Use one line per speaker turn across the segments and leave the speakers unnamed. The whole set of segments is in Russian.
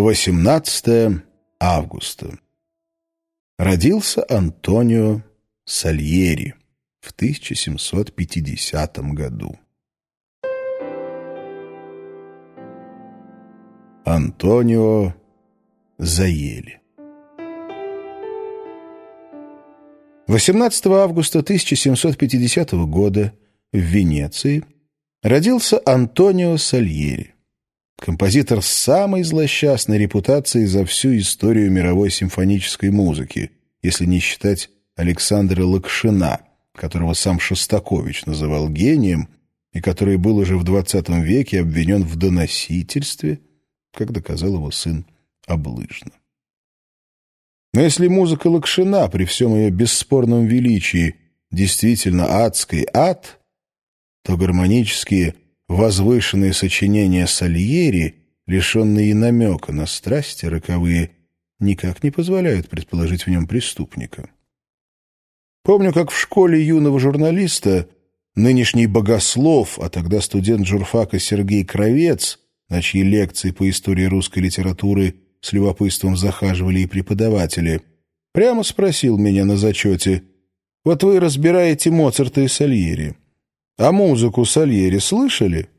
18 августа. Родился Антонио Сальери в 1750 году. Антонио Заели 18 августа 1750 года в Венеции родился Антонио Сальери, композитор с самой злосчастной репутацией за всю историю мировой симфонической музыки, если не считать Александра Лакшина, которого сам Шостакович называл гением и который был уже в XX веке обвинен в доносительстве, как доказал его сын Облыжно. Но если музыка Лакшина при всем ее бесспорном величии действительно адский ад, то гармонические возвышенные сочинения Сальери, лишенные намека на страсти роковые, никак не позволяют предположить в нем преступника. Помню, как в школе юного журналиста нынешний богослов, а тогда студент журфака Сергей Кровец, на чьи лекции по истории русской литературы с любопытством захаживали и преподаватели, прямо спросил меня на зачете, «Вот вы разбираете Моцарта и Сальери. А музыку Сальери слышали?»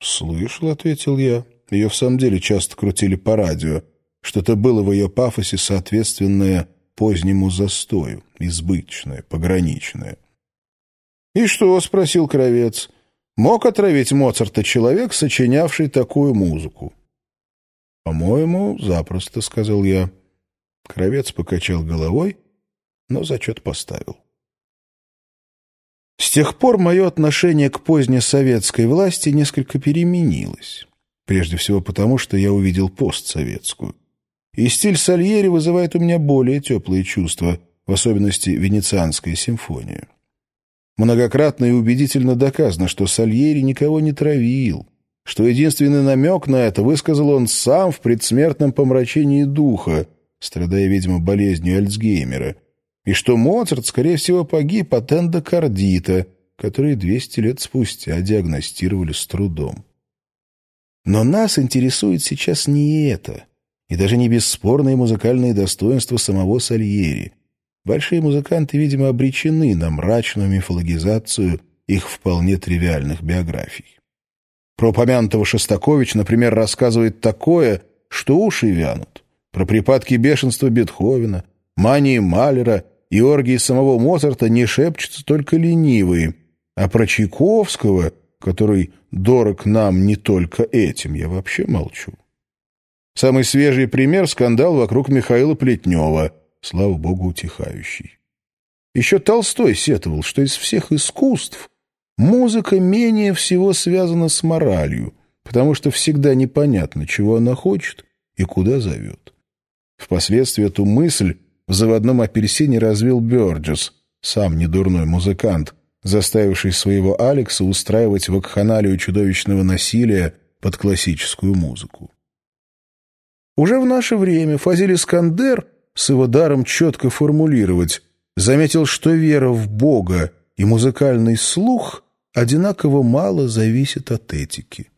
«Слышал», — ответил я. Ее в самом деле часто крутили по радио. Что-то было в ее пафосе соответственное позднему застою, избыточное, пограничное. «И что?» — спросил Кровец. «Мог отравить Моцарта человек, сочинявший такую музыку?» «По-моему, запросто», — сказал я. Кровец покачал головой, но зачет поставил. С тех пор мое отношение к позднесоветской власти несколько переменилось. Прежде всего потому, что я увидел постсоветскую. И стиль Сальери вызывает у меня более теплые чувства, в особенности Венецианская симфония. Многократно и убедительно доказано, что Сальери никого не травил, что единственный намек на это высказал он сам в предсмертном помрачении духа, страдая, видимо, болезнью Альцгеймера, и что Моцарт, скорее всего, погиб от эндокардита, который 200 лет спустя диагностировали с трудом. Но нас интересует сейчас не это, и даже не бесспорные музыкальные достоинства самого Сальери. Большие музыканты, видимо, обречены на мрачную мифологизацию их вполне тривиальных биографий. Про упомянутого Шостакович, например, рассказывает такое, что уши вянут. Про припадки бешенства Бетховена, мании Малера и оргии самого Моцарта не шепчутся только ленивые, а про Чайковского, который дорог нам не только этим, я вообще молчу. Самый свежий пример — скандал вокруг Михаила Плетнева, слава богу, утихающий. Еще Толстой сетовал, что из всех искусств музыка менее всего связана с моралью, потому что всегда непонятно, чего она хочет и куда зовет. Впоследствии эту мысль в заводном апельсине развил Бёрджес, сам недурной музыкант, заставивший своего Алекса устраивать вакханалию чудовищного насилия под классическую музыку. Уже в наше время Фазиль Искандер с его даром четко формулировать заметил, что вера в Бога и музыкальный слух одинаково мало зависят от этики.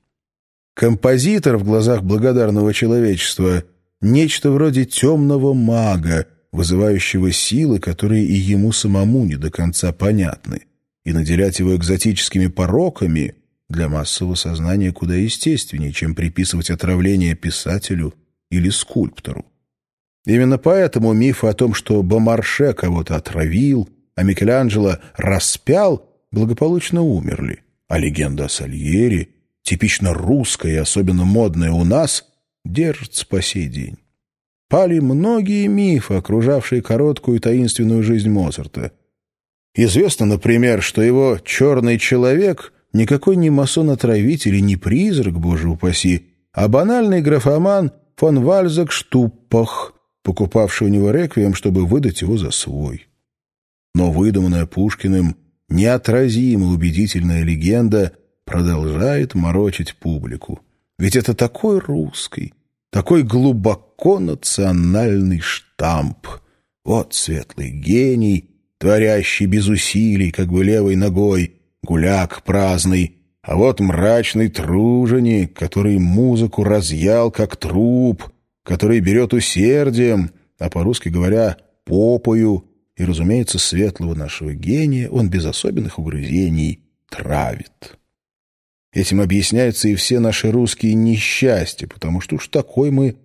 Композитор в глазах благодарного человечества – нечто вроде темного мага, вызывающего силы, которые и ему самому не до конца понятны, и наделять его экзотическими пороками для массового сознания куда естественнее, чем приписывать отравление писателю или скульптору. Именно поэтому мифы о том, что Бомарше кого-то отравил, а Микеланджело распял, благополучно умерли, а легенда о Сальери, типично русская и особенно модная у нас, держится по сей день пали многие мифы, окружавшие короткую таинственную жизнь Моцарта. Известно, например, что его «черный человек» никакой не масон-отравитель и не призрак, боже упаси, а банальный графоман фон Вальзак Штуппах, покупавший у него реквием, чтобы выдать его за свой. Но выдуманная Пушкиным неотразимо убедительная легенда продолжает морочить публику. Ведь это такой русский, такой глубоко национальный штамп. Вот светлый гений, творящий без усилий, как бы левой ногой, гуляк праздный, а вот мрачный труженик, который музыку разъял, как труп, который берет усердием, а по-русски говоря, попою, и, разумеется, светлого нашего гения он без особенных угрызений травит. Этим объясняются и все наши русские несчастья, потому что уж такой мы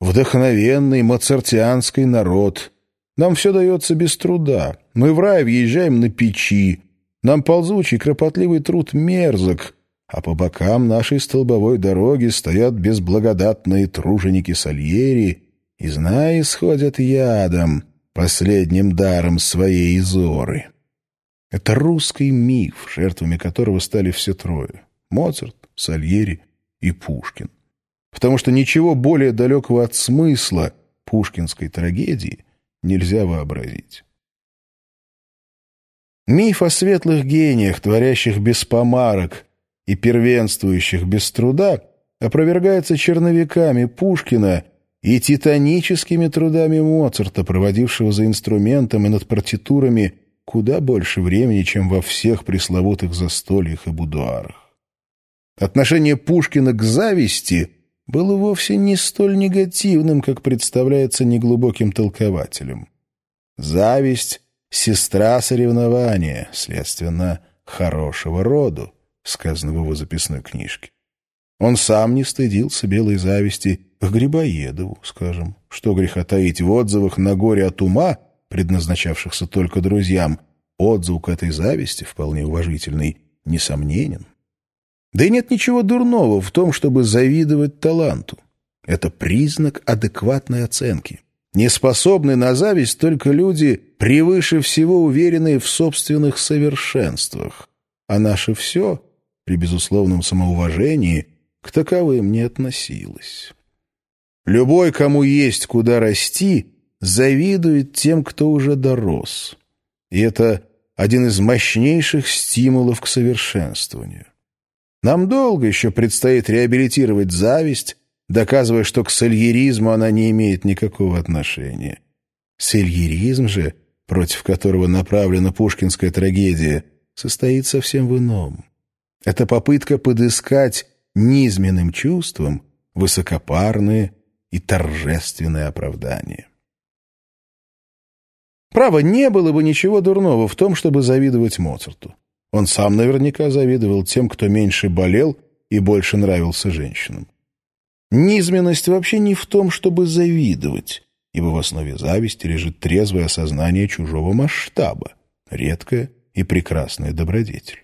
вдохновенный мацартианский народ. Нам все дается без труда. Мы в рай въезжаем на печи. Нам ползучий, кропотливый труд мерзок, а по бокам нашей столбовой дороги стоят безблагодатные труженики Сальери и, зная, исходят ядом, последним даром своей изоры. Это русский миф, жертвами которого стали все трое — Моцарт, Сальери и Пушкин. Потому что ничего более далекого от смысла пушкинской трагедии нельзя вообразить. Миф о светлых гениях, творящих без помарок и первенствующих без труда, опровергается черновиками Пушкина и титаническими трудами Моцарта, проводившего за инструментом и над партитурами куда больше времени, чем во всех пресловутых застольях и будуарах. Отношение Пушкина к зависти было вовсе не столь негативным, как представляется неглубоким толкователем. Зависть — сестра соревнования, следственно, хорошего роду, сказано в его записной книжке. Он сам не стыдился белой зависти к Грибоедову, скажем. Что греха таить в отзывах на горе от ума, предназначавшихся только друзьям, отзвук этой зависти, вполне уважительный, несомненен. Да и нет ничего дурного в том, чтобы завидовать таланту. Это признак адекватной оценки. Не способны на зависть только люди, превыше всего уверенные в собственных совершенствах. А наше все, при безусловном самоуважении, к таковым не относилось. Любой, кому есть куда расти, завидует тем, кто уже дорос. И это один из мощнейших стимулов к совершенствованию. Нам долго еще предстоит реабилитировать зависть, доказывая, что к сальеризму она не имеет никакого отношения. Сальеризм же, против которого направлена пушкинская трагедия, состоит совсем в ином. Это попытка подыскать низменным чувством высокопарные и торжественные оправдания. Право, не было бы ничего дурного в том, чтобы завидовать Моцарту. Он сам наверняка завидовал тем, кто меньше болел и больше нравился женщинам. Низменность вообще не в том, чтобы завидовать, ибо в основе зависти лежит трезвое осознание чужого масштаба, редкая и прекрасная добродетель.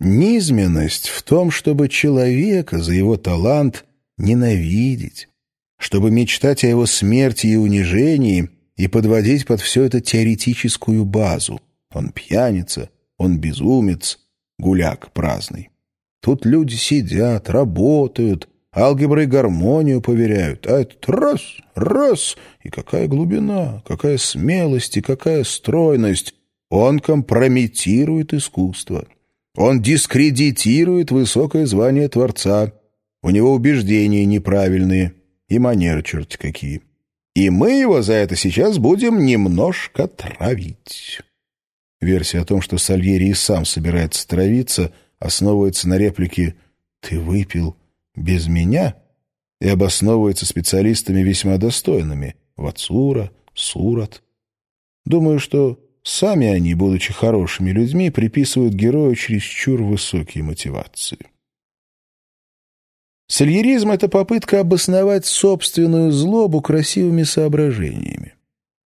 Низменность в том, чтобы человека за его талант ненавидеть, чтобы мечтать о его смерти и унижении и подводить под все это теоретическую базу. Он пьяница, он безумец, гуляк праздный. Тут люди сидят, работают, алгеброй гармонию поверяют, а этот раз, раз, и какая глубина, какая смелость и какая стройность. Он компрометирует искусство. Он дискредитирует высокое звание Творца. У него убеждения неправильные и манеры черти какие. И мы его за это сейчас будем немножко травить. Версия о том, что Сальери и сам собирается травиться, основывается на реплике «Ты выпил без меня?» и обосновывается специалистами весьма достойными – Вацура, Сурат. Думаю, что сами они, будучи хорошими людьми, приписывают герою чересчур высокие мотивации. Сальеризм — это попытка обосновать собственную злобу красивыми соображениями,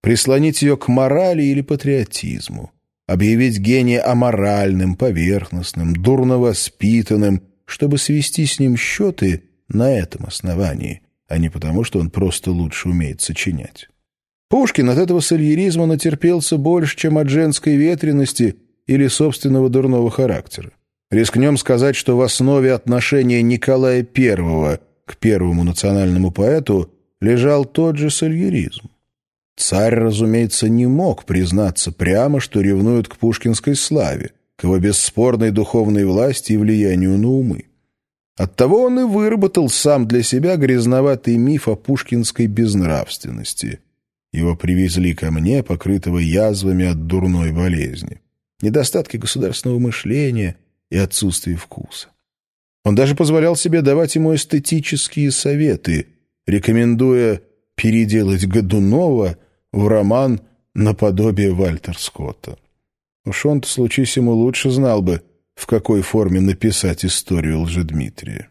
прислонить ее к морали или патриотизму, объявить гения аморальным, поверхностным, дурно воспитанным, чтобы свести с ним счеты на этом основании, а не потому, что он просто лучше умеет сочинять. Пушкин от этого сальеризма натерпелся больше, чем от женской ветренности или собственного дурного характера. Рискнем сказать, что в основе отношения Николая I к первому национальному поэту лежал тот же сальеризм. Царь, разумеется, не мог признаться прямо, что ревнует к пушкинской славе, к его бесспорной духовной власти и влиянию на умы. Оттого он и выработал сам для себя грязноватый миф о пушкинской безнравственности. Его привезли ко мне, покрытого язвами от дурной болезни, недостатки государственного мышления и отсутствие вкуса. Он даже позволял себе давать ему эстетические советы, рекомендуя переделать Годунова в роман наподобие Вальтер Скотта. Уж он-то, случись ему, лучше знал бы, в какой форме написать историю Лжедмитрия.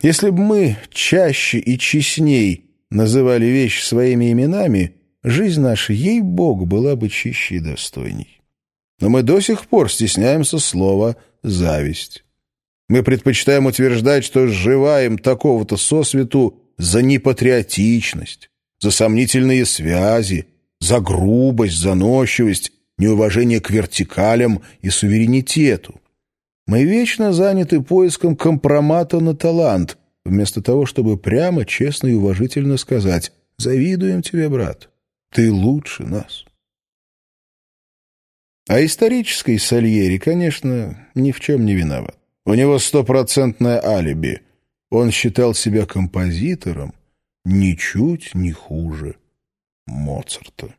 Если бы мы чаще и честней называли вещи своими именами, жизнь наша, ей-богу, была бы чище и достойней. Но мы до сих пор стесняемся слова «зависть». Мы предпочитаем утверждать, что сживаем такого-то сосвету за непатриотичность, за сомнительные связи, за грубость, заносчивость, неуважение к вертикалям и суверенитету. Мы вечно заняты поиском компромата на талант, вместо того, чтобы прямо, честно и уважительно сказать «Завидуем тебе, брат, ты лучше нас». А исторический Сальери, конечно, ни в чем не виноват. У него стопроцентное алиби. Он считал себя композитором ничуть не хуже Моцарта.